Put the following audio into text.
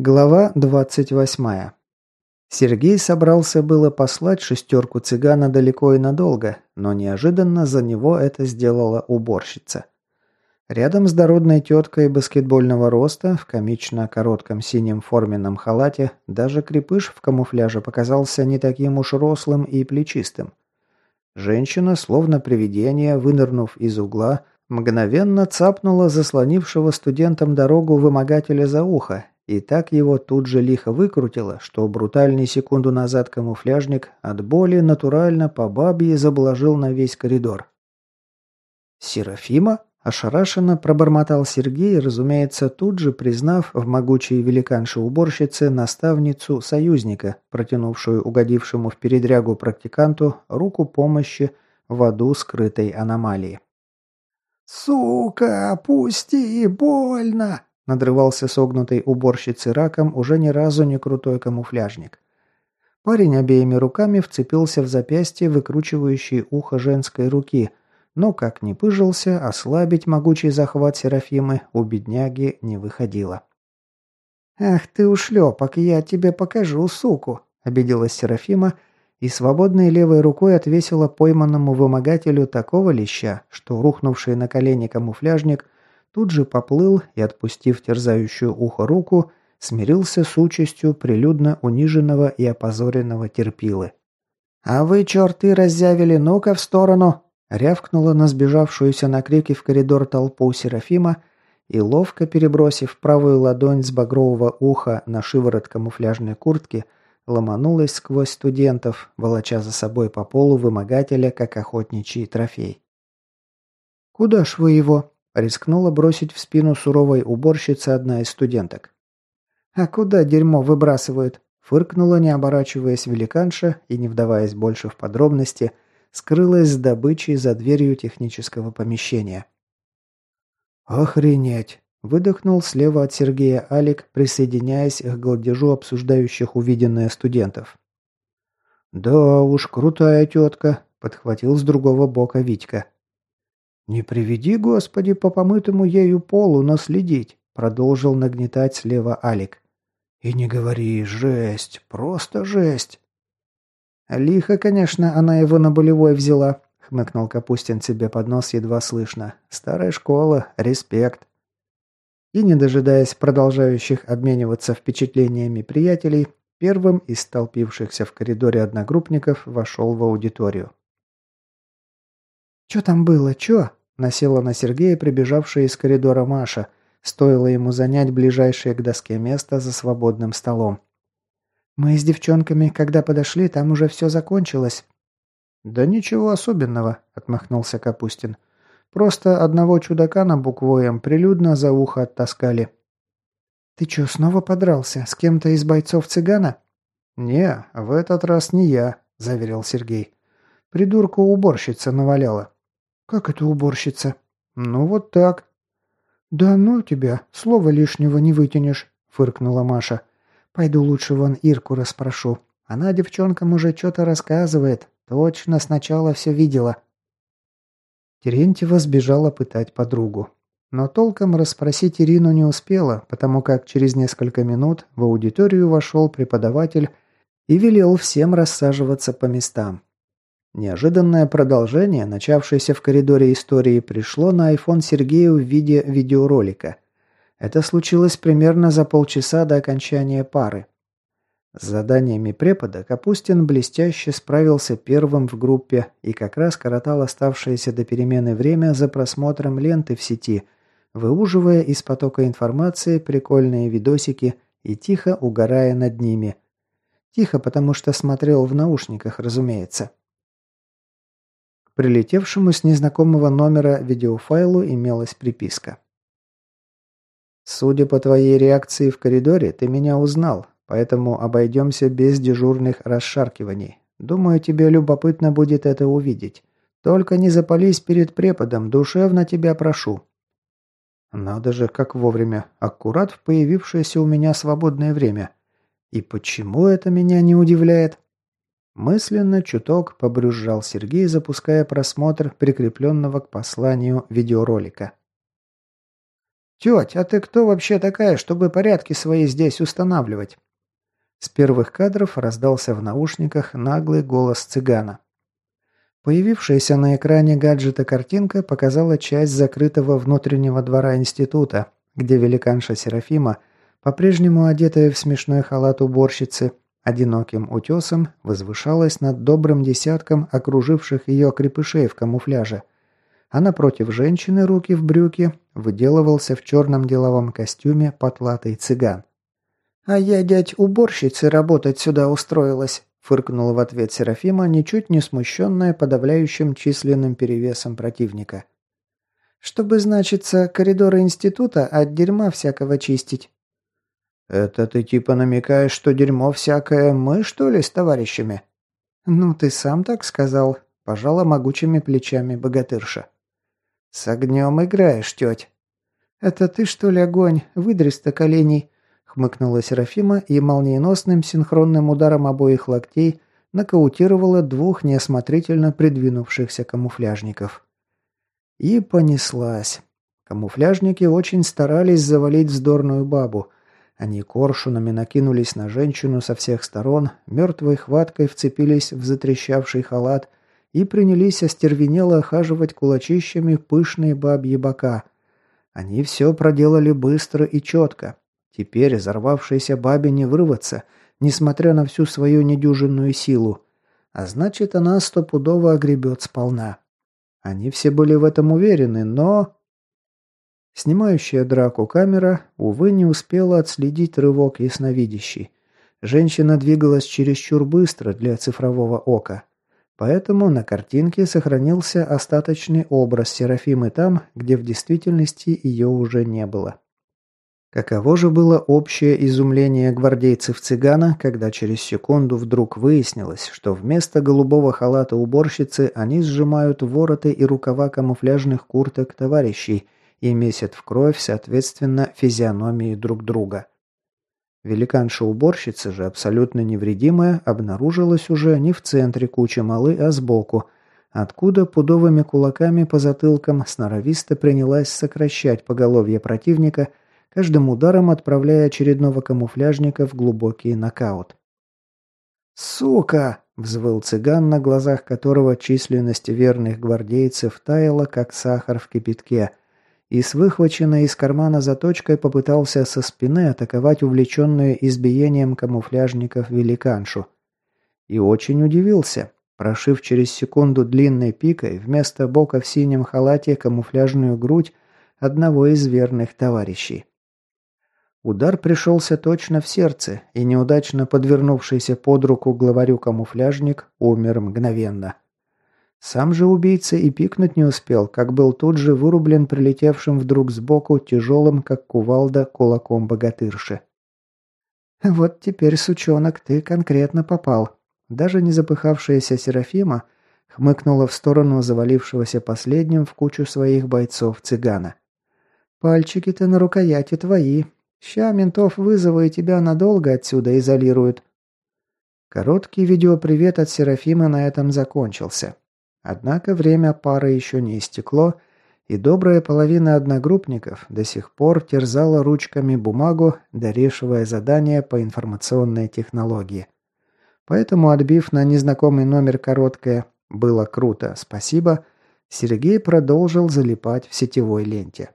Глава 28. Сергей собрался было послать шестерку цыгана далеко и надолго, но неожиданно за него это сделала уборщица. Рядом с дородной теткой баскетбольного роста, в комично коротком синем форменном халате, даже крепыш в камуфляже показался не таким уж рослым и плечистым. Женщина, словно привидение, вынырнув из угла, мгновенно цапнула заслонившего студентам дорогу вымогателя за ухо и так его тут же лихо выкрутило, что брутальный секунду назад камуфляжник от боли натурально по бабье заблажил на весь коридор. «Серафима?» – ошарашенно пробормотал Сергей, разумеется, тут же признав в могучей великанше-уборщице наставницу союзника, протянувшую угодившему в передрягу практиканту руку помощи в аду скрытой аномалии. «Сука, пусти, больно!» Надрывался согнутой уборщицей раком уже ни разу не крутой камуфляжник. Парень обеими руками вцепился в запястье, выкручивающее ухо женской руки, но, как ни пыжился, ослабить могучий захват Серафимы у бедняги не выходило. «Ах ты ушлепок, я тебе покажу, суку!» – обиделась Серафима и свободной левой рукой отвесила пойманному вымогателю такого леща, что рухнувший на колени камуфляжник – тут же поплыл и, отпустив терзающую ухо руку, смирился с участью прилюдно униженного и опозоренного терпилы. «А вы, черты, разъявили, ну-ка в сторону!» рявкнула на сбежавшуюся на крики в коридор толпу Серафима и, ловко перебросив правую ладонь с багрового уха на шиворот камуфляжной куртки, ломанулась сквозь студентов, волоча за собой по полу вымогателя, как охотничий трофей. «Куда ж вы его?» Рискнула бросить в спину суровой уборщицы одна из студенток. «А куда дерьмо выбрасывают?» Фыркнула, не оборачиваясь великанша и, не вдаваясь больше в подробности, скрылась с добычей за дверью технического помещения. «Охренеть!» – выдохнул слева от Сергея Алик, присоединяясь к голдежу обсуждающих увиденное студентов. «Да уж, крутая тетка», – подхватил с другого бока Витька. «Не приведи, Господи, по помытому ею полу наследить», продолжил нагнетать слева Алик. «И не говори, жесть, просто жесть». «Лихо, конечно, она его на болевой взяла», — хмыкнул Капустин себе под нос едва слышно. «Старая школа, респект». И, не дожидаясь продолжающих обмениваться впечатлениями приятелей, первым из столпившихся в коридоре одногруппников вошел в аудиторию. «Чё там было, чё?» Насела на Сергея прибежавшая из коридора Маша. Стоило ему занять ближайшее к доске место за свободным столом. «Мы с девчонками, когда подошли, там уже все закончилось». «Да ничего особенного», — отмахнулся Капустин. «Просто одного чудака на букву «М» прилюдно за ухо оттаскали». «Ты чё, снова подрался? С кем-то из бойцов цыгана?» «Не, в этот раз не я», — заверил Сергей. «Придурку уборщица наваляла». «Как это уборщица?» «Ну вот так». «Да ну тебя, слова лишнего не вытянешь», — фыркнула Маша. «Пойду лучше вон Ирку расспрошу. Она девчонкам уже что-то рассказывает. Точно сначала все видела». Терентьева сбежала пытать подругу. Но толком расспросить Ирину не успела, потому как через несколько минут в аудиторию вошел преподаватель и велел всем рассаживаться по местам. Неожиданное продолжение, начавшееся в коридоре истории, пришло на iPhone Сергею в виде видеоролика. Это случилось примерно за полчаса до окончания пары. С заданиями препода Капустин блестяще справился первым в группе и как раз коротал оставшееся до перемены время за просмотром ленты в сети, выуживая из потока информации прикольные видосики и тихо угорая над ними. Тихо, потому что смотрел в наушниках, разумеется. Прилетевшему с незнакомого номера видеофайлу имелась приписка. «Судя по твоей реакции в коридоре, ты меня узнал, поэтому обойдемся без дежурных расшаркиваний. Думаю, тебе любопытно будет это увидеть. Только не запались перед преподом, душевно тебя прошу». Надо же, как вовремя, аккурат в появившееся у меня свободное время. И почему это меня не удивляет? Мысленно чуток побрюзжал Сергей, запуская просмотр прикрепленного к посланию видеоролика. «Теть, а ты кто вообще такая, чтобы порядки свои здесь устанавливать?» С первых кадров раздался в наушниках наглый голос цыгана. Появившаяся на экране гаджета картинка показала часть закрытого внутреннего двора института, где великанша Серафима, по-прежнему одетая в смешной халат уборщицы, одиноким утесом возвышалась над добрым десятком окруживших ее крепышей в камуфляже – а напротив женщины руки в брюки выделывался в черном деловом костюме потлатый цыган. «А я, дядь, уборщицей работать сюда устроилась», фыркнула в ответ Серафима, ничуть не смущенная подавляющим численным перевесом противника. «Чтобы, значится, коридоры института от дерьма всякого чистить». «Это ты типа намекаешь, что дерьмо всякое мы, что ли, с товарищами?» «Ну, ты сам так сказал», – пожала могучими плечами богатырша. «С огнем играешь, теть». «Это ты, что ли, огонь? Выдрись-то коленей!» Хмыкнула Серафима и молниеносным синхронным ударом обоих локтей нокаутировала двух неосмотрительно придвинувшихся камуфляжников. И понеслась. Камуфляжники очень старались завалить вздорную бабу. Они коршунами накинулись на женщину со всех сторон, мертвой хваткой вцепились в затрещавший халат и принялись остервенело охаживать кулачищами пышные бабьи бока. Они все проделали быстро и четко. Теперь взорвавшейся бабе не вырваться, несмотря на всю свою недюжинную силу. А значит, она стопудово огребет сполна. Они все были в этом уверены, но... Снимающая драку камера, увы, не успела отследить рывок ясновидящий. Женщина двигалась чересчур быстро для цифрового ока. Поэтому на картинке сохранился остаточный образ Серафимы там, где в действительности ее уже не было. Каково же было общее изумление гвардейцев-цыгана, когда через секунду вдруг выяснилось, что вместо голубого халата уборщицы они сжимают вороты и рукава камуфляжных курток товарищей и месят в кровь, соответственно, физиономии друг друга. Великанша-уборщица же, абсолютно невредимая, обнаружилась уже не в центре кучи малы, а сбоку, откуда пудовыми кулаками по затылкам сноровисто принялась сокращать поголовье противника, каждым ударом отправляя очередного камуфляжника в глубокий нокаут. «Сука!» – взвыл цыган, на глазах которого численность верных гвардейцев таяла, как сахар в кипятке – и с выхваченной из кармана заточкой попытался со спины атаковать увлеченную избиением камуфляжников великаншу. И очень удивился, прошив через секунду длинной пикой вместо бока в синем халате камуфляжную грудь одного из верных товарищей. Удар пришелся точно в сердце, и неудачно подвернувшийся под руку главарю камуфляжник умер мгновенно. Сам же убийца и пикнуть не успел, как был тут же вырублен прилетевшим вдруг сбоку тяжелым, как кувалда, кулаком богатырши. «Вот теперь, сучонок, ты конкретно попал». Даже не запыхавшаяся Серафима хмыкнула в сторону завалившегося последним в кучу своих бойцов цыгана. «Пальчики-то на рукояти твои. Ща ментов вызову и тебя надолго отсюда изолируют». Короткий видеопривет от Серафимы на этом закончился. Однако время пары еще не истекло, и добрая половина одногруппников до сих пор терзала ручками бумагу, дорешивая задание по информационной технологии. Поэтому, отбив на незнакомый номер короткое «Было круто, спасибо», Сергей продолжил залипать в сетевой ленте.